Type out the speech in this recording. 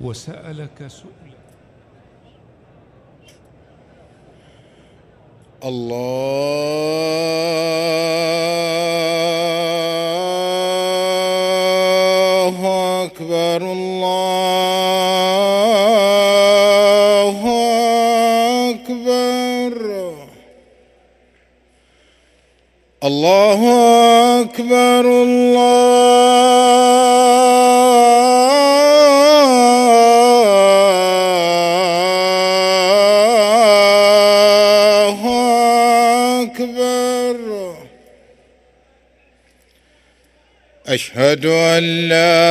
وسألك سؤلا. الله أكبر الله أكبر. الله أكبر الله أكبر أشهد أن لا